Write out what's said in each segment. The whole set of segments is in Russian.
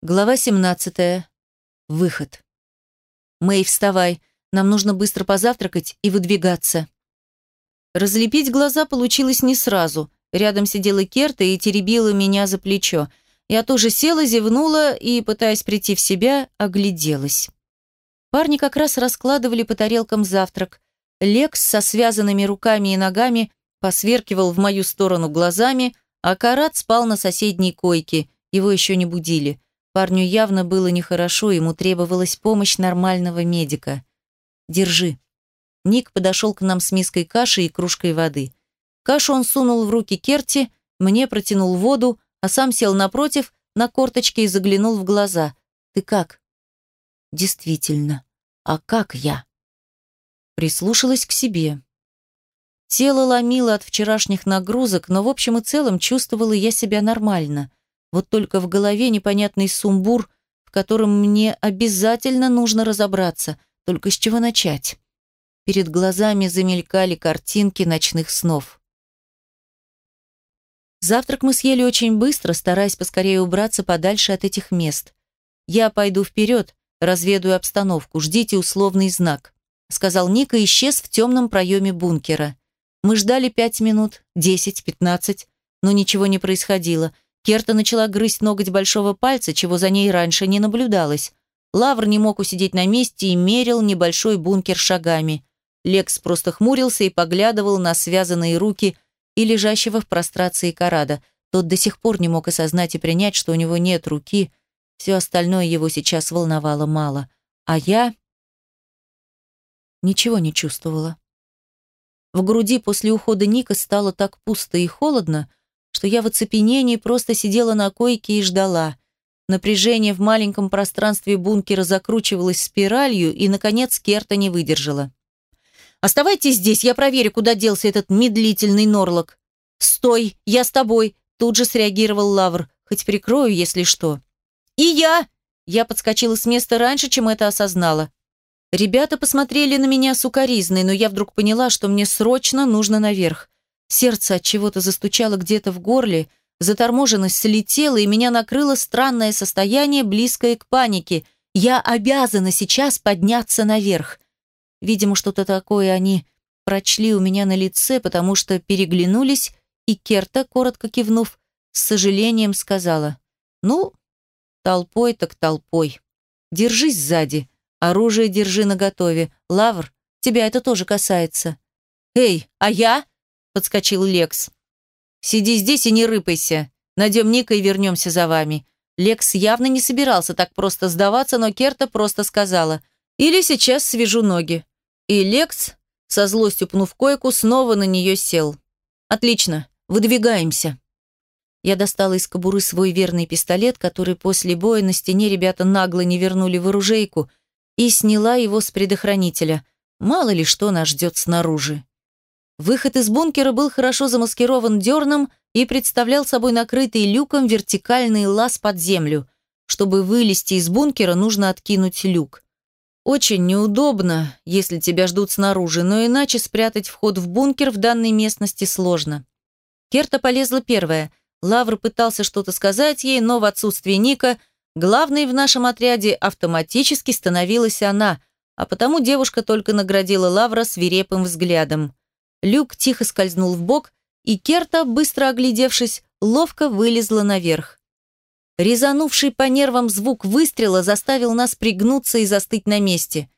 Глава 17. Выход. Мэй, вставай. Нам нужно быстро позавтракать и выдвигаться. Разлепить глаза получилось не сразу. Рядом сидела Керта и теребила меня за плечо. Я тоже села, зевнула и, пытаясь прийти в себя, огляделась. Парни как раз раскладывали по тарелкам завтрак. Лекс со связанными руками и ногами посверкивал в мою сторону глазами, а Карат спал на соседней койке, его еще не будили. Парню явно было нехорошо, ему требовалась помощь нормального медика. «Держи». Ник подошел к нам с миской каши и кружкой воды. Кашу он сунул в руки Керти, мне протянул воду, а сам сел напротив, на корточке и заглянул в глаза. «Ты как?» «Действительно. А как я?» Прислушалась к себе. Тело ломило от вчерашних нагрузок, но в общем и целом чувствовала я себя нормально. Вот только в голове непонятный сумбур, в котором мне обязательно нужно разобраться. Только с чего начать? Перед глазами замелькали картинки ночных снов. Завтрак мы съели очень быстро, стараясь поскорее убраться подальше от этих мест. «Я пойду вперед, разведаю обстановку, ждите условный знак», сказал Ника и исчез в темном проеме бункера. Мы ждали пять минут, десять, пятнадцать, но ничего не происходило – Керта начала грызть ноготь большого пальца, чего за ней раньше не наблюдалось. Лавр не мог усидеть на месте и мерил небольшой бункер шагами. Лекс просто хмурился и поглядывал на связанные руки и лежащего в прострации Карада. Тот до сих пор не мог осознать и принять, что у него нет руки. Все остальное его сейчас волновало мало. А я... Ничего не чувствовала. В груди после ухода Ника стало так пусто и холодно, что я в оцепенении просто сидела на койке и ждала. Напряжение в маленьком пространстве бункера закручивалось спиралью, и, наконец, Керта не выдержала. «Оставайтесь здесь, я проверю, куда делся этот медлительный Норлок». «Стой, я с тобой», — тут же среагировал Лавр, «хоть прикрою, если что». «И я!» Я подскочила с места раньше, чем это осознала. Ребята посмотрели на меня сукоризной, но я вдруг поняла, что мне срочно нужно наверх. Сердце от чего-то застучало где-то в горле, заторможенность слетела, и меня накрыло странное состояние, близкое к панике. Я обязана сейчас подняться наверх. Видимо, что-то такое они прочли у меня на лице, потому что переглянулись, и Керта, коротко кивнув, с сожалением сказала, «Ну, толпой так толпой. Держись сзади, оружие держи наготове. Лавр, тебя это тоже касается». «Эй, а я?» Подскочил Лекс. «Сиди здесь и не рыпайся. Найдем Ника и вернемся за вами». Лекс явно не собирался так просто сдаваться, но Керта просто сказала «Или сейчас свяжу ноги». И Лекс, со злостью пнув койку, снова на нее сел. «Отлично, выдвигаемся». Я достала из кобуры свой верный пистолет, который после боя на стене ребята нагло не вернули в оружейку, и сняла его с предохранителя. Мало ли что нас ждет снаружи. Выход из бункера был хорошо замаскирован дерном и представлял собой накрытый люком вертикальный лаз под землю. Чтобы вылезти из бункера, нужно откинуть люк. Очень неудобно, если тебя ждут снаружи, но иначе спрятать вход в бункер в данной местности сложно. Керта полезла первая. Лавр пытался что-то сказать ей, но в отсутствие Ника главной в нашем отряде автоматически становилась она, а потому девушка только наградила Лавра свирепым взглядом. Люк тихо скользнул в бок, и Керта, быстро оглядевшись, ловко вылезла наверх. Резанувший по нервам звук выстрела заставил нас пригнуться и застыть на месте.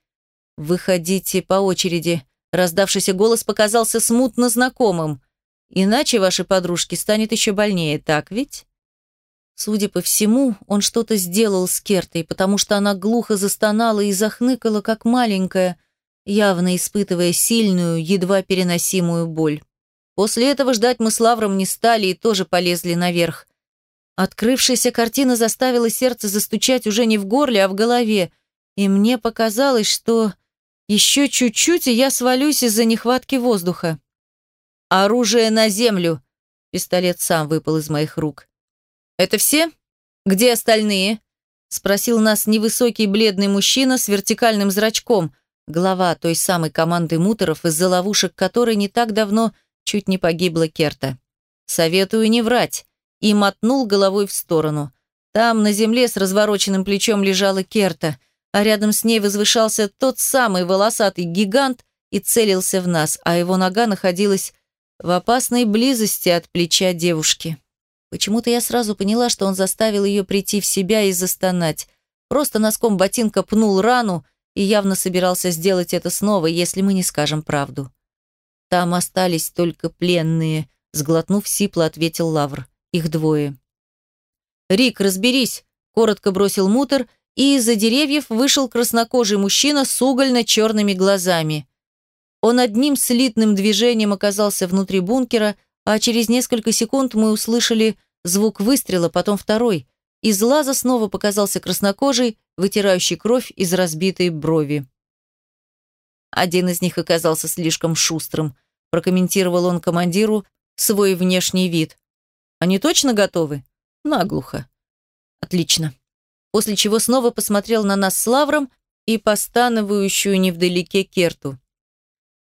«Выходите по очереди», — раздавшийся голос показался смутно знакомым. «Иначе вашей подружке станет еще больнее, так ведь?» Судя по всему, он что-то сделал с Кертой, потому что она глухо застонала и захныкала, как маленькая, — явно испытывая сильную, едва переносимую боль. После этого ждать мы с Лавром не стали и тоже полезли наверх. Открывшаяся картина заставила сердце застучать уже не в горле, а в голове, и мне показалось, что еще чуть-чуть, и я свалюсь из-за нехватки воздуха. «Оружие на землю!» Пистолет сам выпал из моих рук. «Это все? Где остальные?» Спросил нас невысокий бледный мужчина с вертикальным зрачком, глава той самой команды муторов, из-за ловушек которой не так давно чуть не погибла Керта. «Советую не врать», и мотнул головой в сторону. Там на земле с развороченным плечом лежала Керта, а рядом с ней возвышался тот самый волосатый гигант и целился в нас, а его нога находилась в опасной близости от плеча девушки. Почему-то я сразу поняла, что он заставил ее прийти в себя и застонать. Просто носком ботинка пнул рану и явно собирался сделать это снова, если мы не скажем правду. Там остались только пленные, сглотнув сипло, ответил Лавр. Их двое. «Рик, разберись!» – коротко бросил мутор, и из-за деревьев вышел краснокожий мужчина с угольно-черными глазами. Он одним слитным движением оказался внутри бункера, а через несколько секунд мы услышали звук выстрела, потом второй. Из лаза снова показался краснокожий, вытирающий кровь из разбитой брови. Один из них оказался слишком шустрым, прокомментировал он командиру свой внешний вид. Они точно готовы? Наглухо. Отлично. После чего снова посмотрел на нас с Лавром и постановающую невдалеке Керту.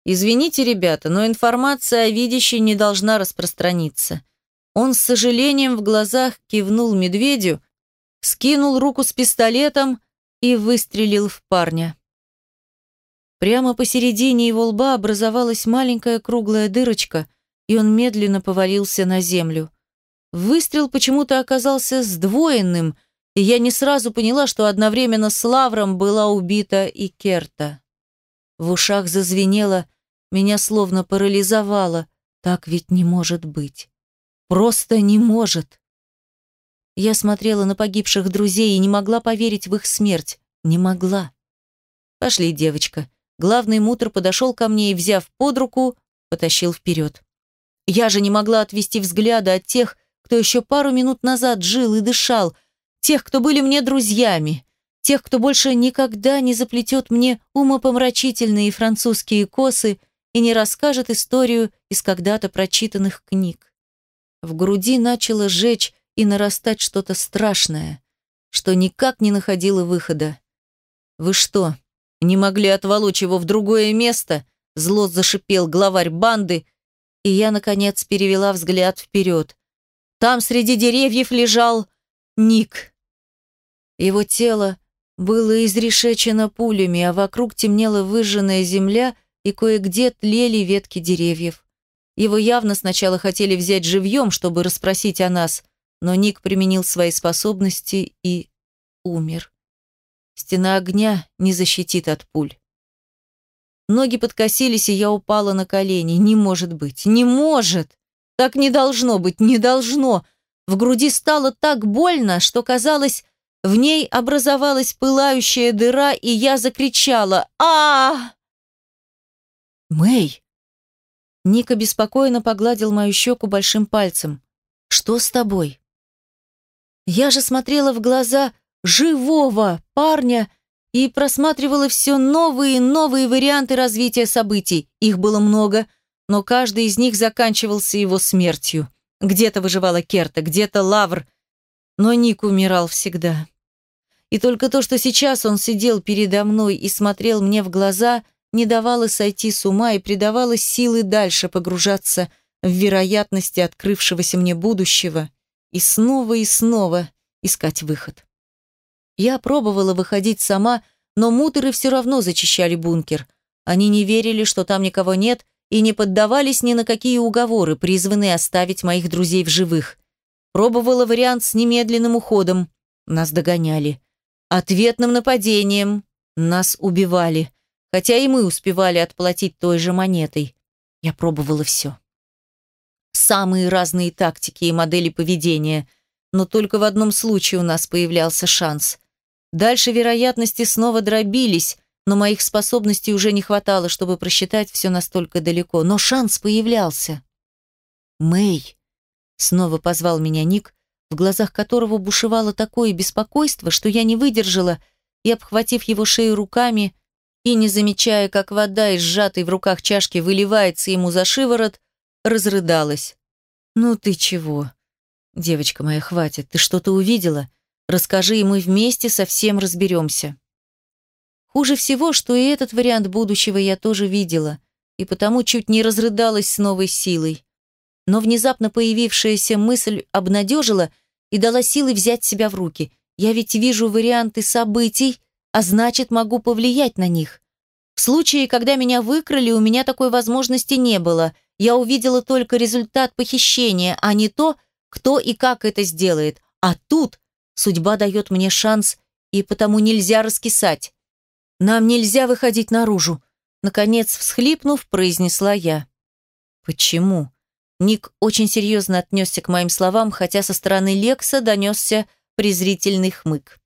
«Извините, ребята, но информация о видящей не должна распространиться». Он с сожалением в глазах кивнул медведю, скинул руку с пистолетом и выстрелил в парня. Прямо посередине его лба образовалась маленькая круглая дырочка, и он медленно повалился на землю. Выстрел почему-то оказался сдвоенным, и я не сразу поняла, что одновременно с Лавром была убита и Керта. В ушах зазвенело, меня словно парализовало. Так ведь не может быть. Просто не может. Я смотрела на погибших друзей и не могла поверить в их смерть. Не могла. Пошли, девочка. Главный мутр подошел ко мне и, взяв под руку, потащил вперед. Я же не могла отвести взгляда от тех, кто еще пару минут назад жил и дышал, тех, кто были мне друзьями, тех, кто больше никогда не заплетет мне умопомрачительные французские косы и не расскажет историю из когда-то прочитанных книг. В груди начало жечь и нарастать что-то страшное, что никак не находило выхода. «Вы что, не могли отволочь его в другое место?» Зло зашипел главарь банды, и я, наконец, перевела взгляд вперед. Там среди деревьев лежал Ник. Его тело было изрешечено пулями, а вокруг темнела выжженная земля и кое-где тлели ветки деревьев. Его явно сначала хотели взять живьем, чтобы расспросить о нас, но Ник применил свои способности и умер. Стена огня не защитит от пуль. Ноги подкосились, и я упала на колени. Не может быть, не может! Так не должно быть, не должно. В груди стало так больно, что казалось, в ней образовалась пылающая дыра, и я закричала а, Мэй! Ника беспокойно погладил мою щеку большим пальцем. «Что с тобой?» Я же смотрела в глаза живого парня и просматривала все новые и новые варианты развития событий. Их было много — но каждый из них заканчивался его смертью. Где-то выживала Керта, где-то Лавр, но Ник умирал всегда. И только то, что сейчас он сидел передо мной и смотрел мне в глаза, не давало сойти с ума и придавало силы дальше погружаться в вероятности открывшегося мне будущего и снова и снова искать выход. Я пробовала выходить сама, но мутеры все равно зачищали бункер. Они не верили, что там никого нет, и не поддавались ни на какие уговоры, призванные оставить моих друзей в живых. Пробовала вариант с немедленным уходом. Нас догоняли. Ответным нападением. Нас убивали. Хотя и мы успевали отплатить той же монетой. Я пробовала все. Самые разные тактики и модели поведения. Но только в одном случае у нас появлялся шанс. Дальше вероятности снова дробились, но моих способностей уже не хватало, чтобы просчитать все настолько далеко. Но шанс появлялся. «Мэй!» — снова позвал меня Ник, в глазах которого бушевало такое беспокойство, что я не выдержала и, обхватив его шею руками и не замечая, как вода из сжатой в руках чашки выливается ему за шиворот, разрыдалась. «Ну ты чего?» «Девочка моя, хватит. Ты что-то увидела? Расскажи, и мы вместе совсем разберемся». Хуже всего, что и этот вариант будущего я тоже видела, и потому чуть не разрыдалась с новой силой. Но внезапно появившаяся мысль обнадежила, и дала силы взять себя в руки. Я ведь вижу варианты событий, а значит, могу повлиять на них. В случае, когда меня выкрали, у меня такой возможности не было. Я увидела только результат похищения, а не то, кто и как это сделает. А тут судьба дает мне шанс, и потому нельзя раскисать. Нам нельзя выходить наружу. Наконец, всхлипнув, произнесла я. Почему? Ник очень серьезно отнесся к моим словам, хотя со стороны Лекса донесся презрительный хмык.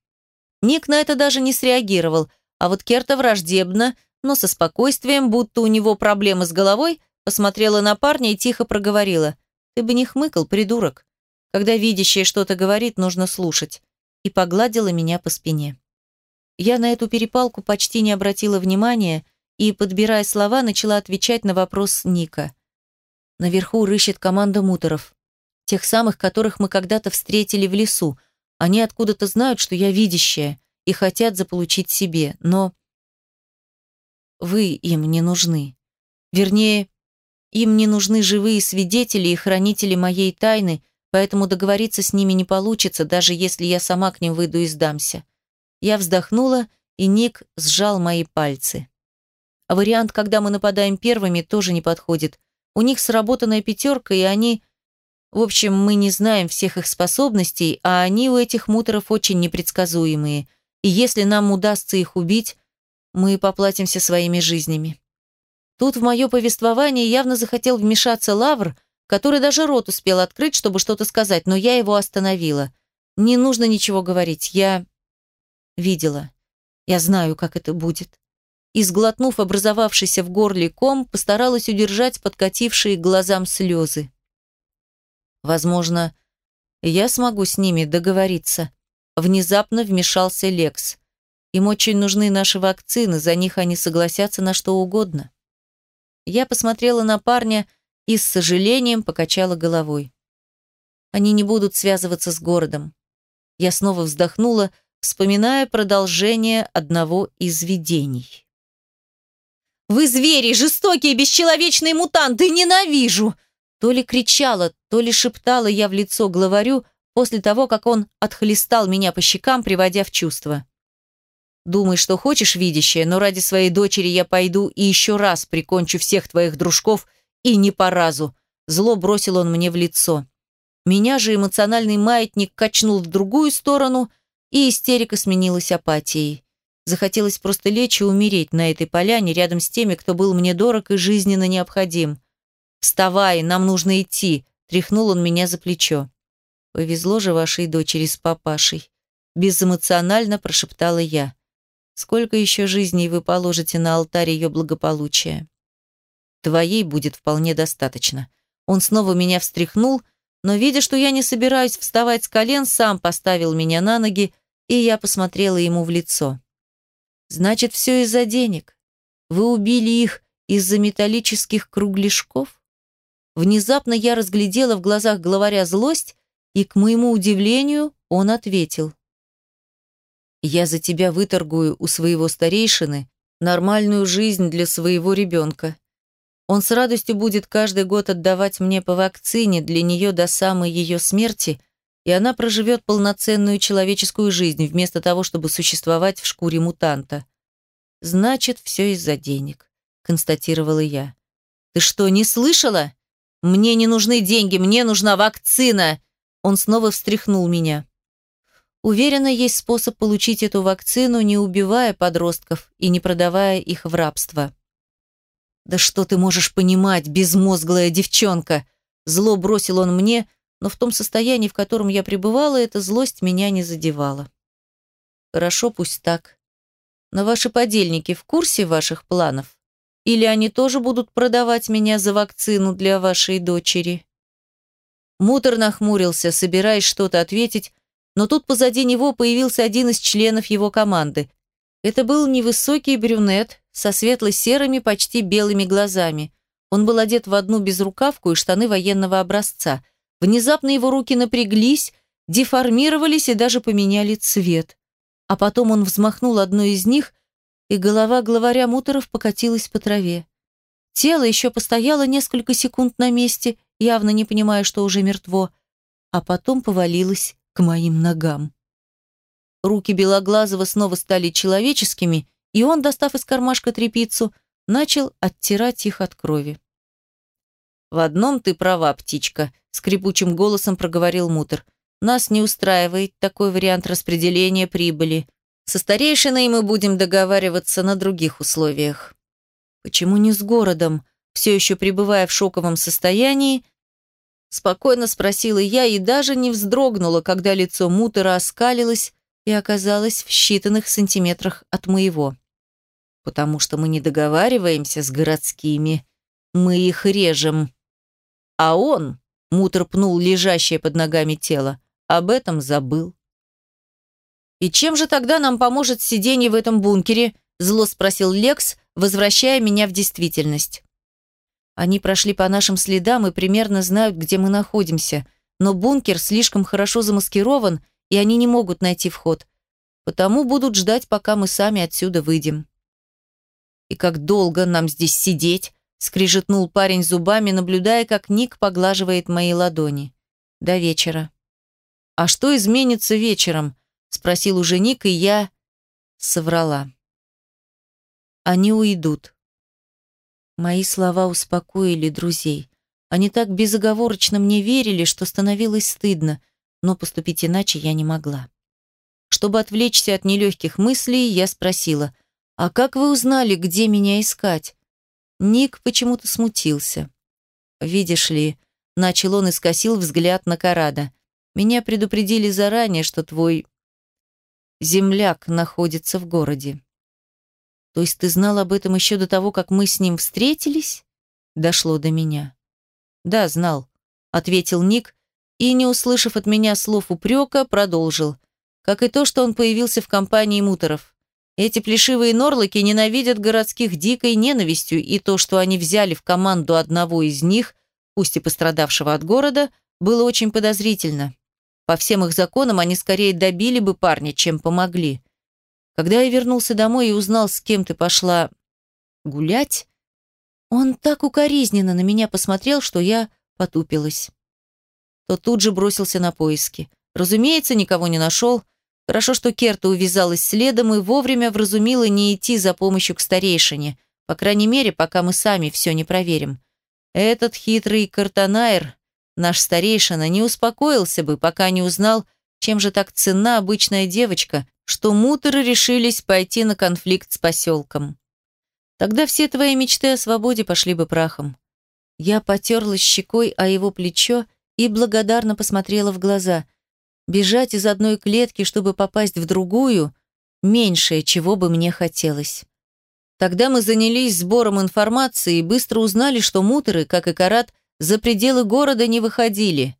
Ник на это даже не среагировал, а вот Керта враждебно, но со спокойствием, будто у него проблемы с головой, посмотрела на парня и тихо проговорила. «Ты бы не хмыкал, придурок. Когда видящее что-то говорит, нужно слушать». И погладила меня по спине. Я на эту перепалку почти не обратила внимания и, подбирая слова, начала отвечать на вопрос Ника. Наверху рыщет команда муторов. Тех самых, которых мы когда-то встретили в лесу. Они откуда-то знают, что я видящая, и хотят заполучить себе, но вы им не нужны. Вернее, им не нужны живые свидетели и хранители моей тайны, поэтому договориться с ними не получится, даже если я сама к ним выйду и сдамся. Я вздохнула, и Ник сжал мои пальцы. А вариант, когда мы нападаем первыми, тоже не подходит. У них сработанная пятерка, и они... В общем, мы не знаем всех их способностей, а они у этих муторов очень непредсказуемые. И если нам удастся их убить, мы поплатимся своими жизнями. Тут в мое повествование явно захотел вмешаться Лавр, который даже рот успел открыть, чтобы что-то сказать, но я его остановила. Не нужно ничего говорить, я видела. Я знаю, как это будет. И, сглотнув образовавшийся в горле ком, постаралась удержать подкатившие к глазам слезы. Возможно, я смогу с ними договориться. Внезапно вмешался Лекс. Им очень нужны наши вакцины, за них они согласятся на что угодно. Я посмотрела на парня и с сожалением покачала головой. Они не будут связываться с городом. Я снова вздохнула, вспоминая продолжение одного из видений. «Вы звери, жестокие, бесчеловечные мутанты, ненавижу!» То ли кричала, то ли шептала я в лицо главарю после того, как он отхлестал меня по щекам, приводя в чувство. Думай, что хочешь, видящее, но ради своей дочери я пойду и еще раз прикончу всех твоих дружков и не по разу. Зло бросил он мне в лицо. Меня же эмоциональный маятник качнул в другую сторону, и истерика сменилась апатией. Захотелось просто лечь и умереть на этой поляне рядом с теми, кто был мне дорог и жизненно необходим. «Вставай, нам нужно идти», — тряхнул он меня за плечо. «Повезло же вашей дочери с папашей», — безэмоционально прошептала я. Сколько еще жизней вы положите на алтарь ее благополучия? Твоей будет вполне достаточно. Он снова меня встряхнул, но, видя, что я не собираюсь вставать с колен, сам поставил меня на ноги, и я посмотрела ему в лицо. Значит, все из-за денег. Вы убили их из-за металлических кругляшков? Внезапно я разглядела в глазах главаря злость, и, к моему удивлению, он ответил. Я за тебя выторгую у своего старейшины нормальную жизнь для своего ребенка. Он с радостью будет каждый год отдавать мне по вакцине для нее до самой ее смерти, и она проживет полноценную человеческую жизнь, вместо того, чтобы существовать в шкуре мутанта. Значит, все из-за денег, констатировала я. Ты что, не слышала? Мне не нужны деньги, мне нужна вакцина. Он снова встряхнул меня. Уверена, есть способ получить эту вакцину, не убивая подростков и не продавая их в рабство. «Да что ты можешь понимать, безмозглая девчонка?» Зло бросил он мне, но в том состоянии, в котором я пребывала, эта злость меня не задевала. «Хорошо, пусть так. Но ваши подельники в курсе ваших планов? Или они тоже будут продавать меня за вакцину для вашей дочери?» Мутор нахмурился, собираясь что-то ответить, но тут позади него появился один из членов его команды. Это был невысокий брюнет со светло-серыми, почти белыми глазами. Он был одет в одну безрукавку и штаны военного образца. Внезапно его руки напряглись, деформировались и даже поменяли цвет. А потом он взмахнул одной из них, и голова главаря муторов покатилась по траве. Тело еще постояло несколько секунд на месте, явно не понимая, что уже мертво, а потом повалилось к моим ногам. Руки Белоглазого снова стали человеческими, и он, достав из кармашка трепицу, начал оттирать их от крови. «В одном ты права, птичка», — скрипучим голосом проговорил Мутер. «Нас не устраивает такой вариант распределения прибыли. Со старейшиной мы будем договариваться на других условиях». «Почему не с городом?» Все еще пребывая в шоковом состоянии, спокойно спросила я и даже не вздрогнула, когда лицо Мутера оскалилось и оказалось в считанных сантиметрах от моего потому что мы не договариваемся с городскими, мы их режем. А он, мутр пнул лежащее под ногами тело, об этом забыл. «И чем же тогда нам поможет сидение в этом бункере?» зло спросил Лекс, возвращая меня в действительность. Они прошли по нашим следам и примерно знают, где мы находимся, но бункер слишком хорошо замаскирован, и они не могут найти вход. Потому будут ждать, пока мы сами отсюда выйдем. «И как долго нам здесь сидеть?» — скрижетнул парень зубами, наблюдая, как Ник поглаживает мои ладони. «До вечера». «А что изменится вечером?» — спросил уже Ник, и я соврала. «Они уйдут». Мои слова успокоили друзей. Они так безоговорочно мне верили, что становилось стыдно, но поступить иначе я не могла. Чтобы отвлечься от нелегких мыслей, я спросила, «А как вы узнали, где меня искать?» Ник почему-то смутился. «Видишь ли», — начал он и скосил взгляд на Карада. «Меня предупредили заранее, что твой земляк находится в городе». «То есть ты знал об этом еще до того, как мы с ним встретились?» Дошло до меня. «Да, знал», — ответил Ник, и, не услышав от меня слов упрека, продолжил. Как и то, что он появился в компании муторов. Эти плешивые норлоки ненавидят городских дикой ненавистью, и то, что они взяли в команду одного из них, пусть и пострадавшего от города, было очень подозрительно. По всем их законам они скорее добили бы парня, чем помогли. Когда я вернулся домой и узнал, с кем ты пошла гулять, он так укоризненно на меня посмотрел, что я потупилась. То тут же бросился на поиски. Разумеется, никого не нашел, Хорошо, что Керта увязалась следом и вовремя вразумила не идти за помощью к старейшине, по крайней мере, пока мы сами все не проверим. Этот хитрый Картанаер, наш старейшина, не успокоился бы, пока не узнал, чем же так ценна обычная девочка, что муторы решились пойти на конфликт с поселком. Тогда все твои мечты о свободе пошли бы прахом. Я потерлась щекой о его плечо и благодарно посмотрела в глаза – Бежать из одной клетки, чтобы попасть в другую, меньшее, чего бы мне хотелось. Тогда мы занялись сбором информации и быстро узнали, что муторы, как и Карат, за пределы города не выходили.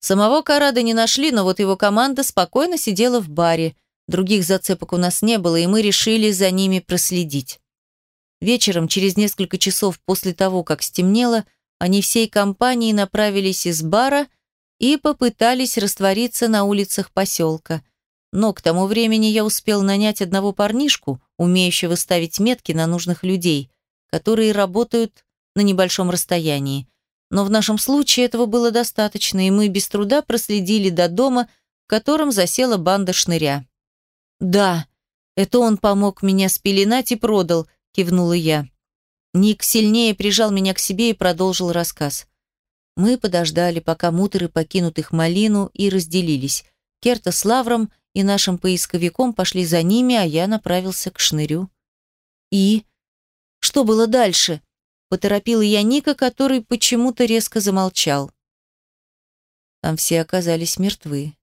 Самого Карада не нашли, но вот его команда спокойно сидела в баре. Других зацепок у нас не было, и мы решили за ними проследить. Вечером, через несколько часов после того, как стемнело, они всей компанией направились из бара – и попытались раствориться на улицах поселка. Но к тому времени я успел нанять одного парнишку, умеющего ставить метки на нужных людей, которые работают на небольшом расстоянии. Но в нашем случае этого было достаточно, и мы без труда проследили до дома, в котором засела банда шныря. «Да, это он помог меня спеленать и продал», – кивнула я. Ник сильнее прижал меня к себе и продолжил рассказ. Мы подождали, пока муторы покинут их малину и разделились. Керта с Лавром и нашим поисковиком пошли за ними, а я направился к шнырю. И? Что было дальше? Поторопила я Ника, который почему-то резко замолчал. Там все оказались мертвы.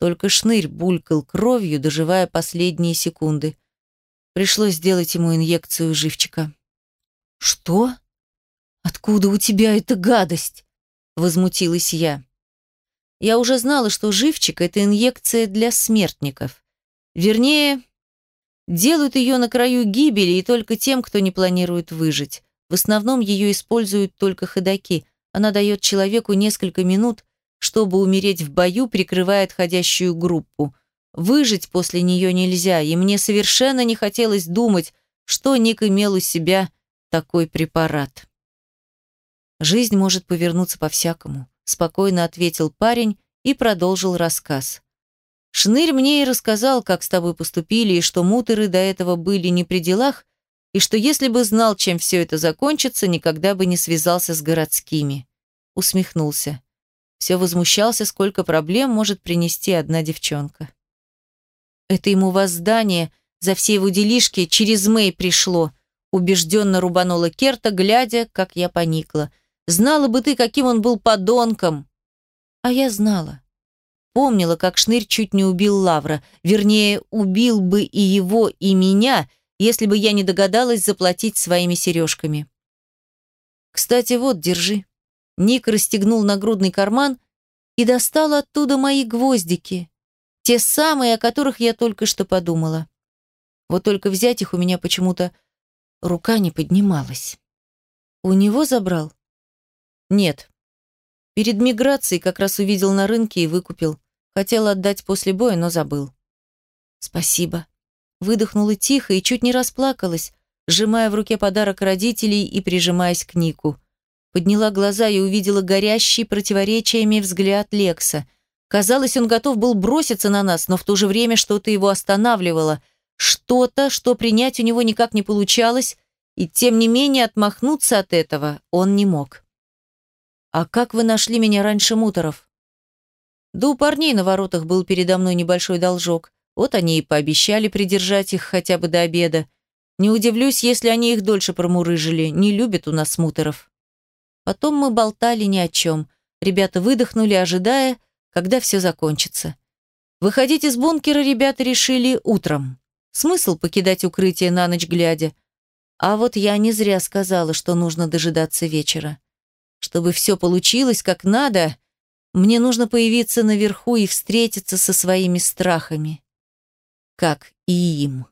Только шнырь булькал кровью, доживая последние секунды. Пришлось сделать ему инъекцию живчика. «Что? Откуда у тебя эта гадость?» возмутилась я. Я уже знала, что живчик – это инъекция для смертников. Вернее, делают ее на краю гибели и только тем, кто не планирует выжить. В основном ее используют только ходаки. Она дает человеку несколько минут, чтобы умереть в бою, прикрывая отходящую группу. Выжить после нее нельзя, и мне совершенно не хотелось думать, что Ник имел у себя такой препарат. Жизнь может повернуться по-всякому, спокойно ответил парень и продолжил рассказ. Шнырь мне и рассказал, как с тобой поступили, и что мутеры до этого были не при делах, и что если бы знал, чем все это закончится, никогда бы не связался с городскими. Усмехнулся. Все возмущался, сколько проблем может принести одна девчонка. Это ему воздание за все его делишки через Мэй пришло, убежденно рубанула Керта, глядя, как я поникла. Знала бы ты, каким он был подонком. А я знала. Помнила, как Шнырь чуть не убил Лавра. Вернее, убил бы и его, и меня, если бы я не догадалась заплатить своими сережками. Кстати, вот, держи. Ник расстегнул нагрудный карман и достал оттуда мои гвоздики. Те самые, о которых я только что подумала. Вот только взять их у меня почему-то рука не поднималась. У него забрал? Нет. Перед миграцией как раз увидел на рынке и выкупил. Хотел отдать после боя, но забыл. Спасибо. Выдохнула тихо и чуть не расплакалась, сжимая в руке подарок родителей и прижимаясь к Нику. Подняла глаза и увидела горящий противоречиями взгляд Лекса. Казалось, он готов был броситься на нас, но в то же время что-то его останавливало. Что-то, что принять у него никак не получалось, и тем не менее отмахнуться от этого он не мог. «А как вы нашли меня раньше муторов?» «Да у парней на воротах был передо мной небольшой должок. Вот они и пообещали придержать их хотя бы до обеда. Не удивлюсь, если они их дольше промурыжили. Не любят у нас муторов». Потом мы болтали ни о чем. Ребята выдохнули, ожидая, когда все закончится. Выходить из бункера ребята решили утром. Смысл покидать укрытие на ночь глядя. А вот я не зря сказала, что нужно дожидаться вечера. Чтобы все получилось как надо, мне нужно появиться наверху и встретиться со своими страхами. Как и им.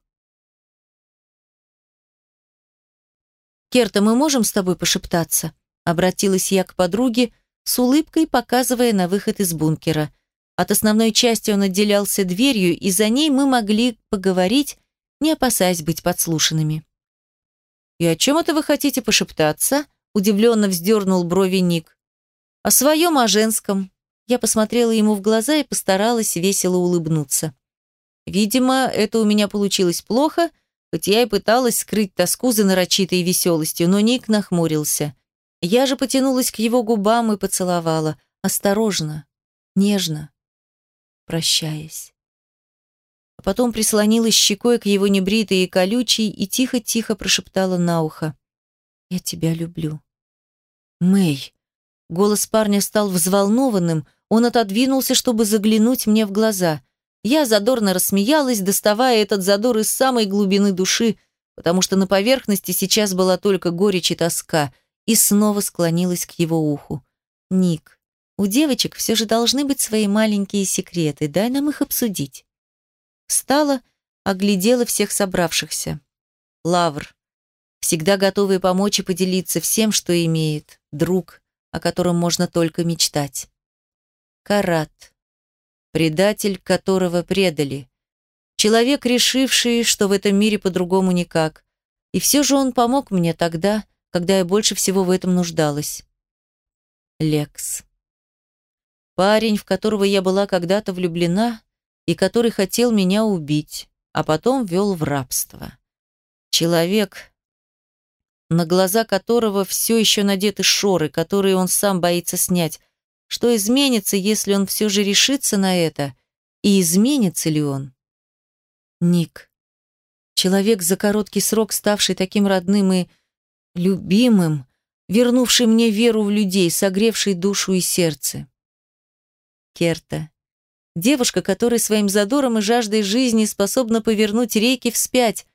«Керта, мы можем с тобой пошептаться?» Обратилась я к подруге, с улыбкой показывая на выход из бункера. От основной части он отделялся дверью, и за ней мы могли поговорить, не опасаясь быть подслушанными. «И о чем это вы хотите пошептаться?» удивленно вздернул брови Ник. «О своем, о женском». Я посмотрела ему в глаза и постаралась весело улыбнуться. Видимо, это у меня получилось плохо, хоть я и пыталась скрыть тоску за нарочитой веселостью, но Ник нахмурился. Я же потянулась к его губам и поцеловала, осторожно, нежно, прощаясь. А потом прислонилась щекой к его небритой и колючей и тихо-тихо прошептала на ухо. «Я тебя люблю». «Мэй!» Голос парня стал взволнованным, он отодвинулся, чтобы заглянуть мне в глаза. Я задорно рассмеялась, доставая этот задор из самой глубины души, потому что на поверхности сейчас была только горечь и тоска, и снова склонилась к его уху. «Ник, у девочек все же должны быть свои маленькие секреты, дай нам их обсудить». Встала, оглядела всех собравшихся. Лавр, всегда готовый помочь и поделиться всем, что имеет, друг, о котором можно только мечтать. Карат, предатель, которого предали. Человек, решивший, что в этом мире по-другому никак. И все же он помог мне тогда, когда я больше всего в этом нуждалась. Лекс. Парень, в которого я была когда-то влюблена и который хотел меня убить, а потом вел в рабство. Человек, на глаза которого все еще надеты шоры, которые он сам боится снять. Что изменится, если он все же решится на это? И изменится ли он? Ник. Человек за короткий срок, ставший таким родным и любимым, вернувший мне веру в людей, согревший душу и сердце. Керта. Девушка, которая своим задором и жаждой жизни способна повернуть реки вспять.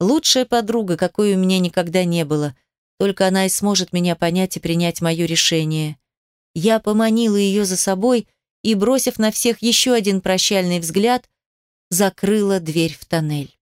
Лучшая подруга, какой у меня никогда не было. Только она и сможет меня понять и принять мое решение. Я поманила ее за собой и, бросив на всех еще один прощальный взгляд, закрыла дверь в тоннель.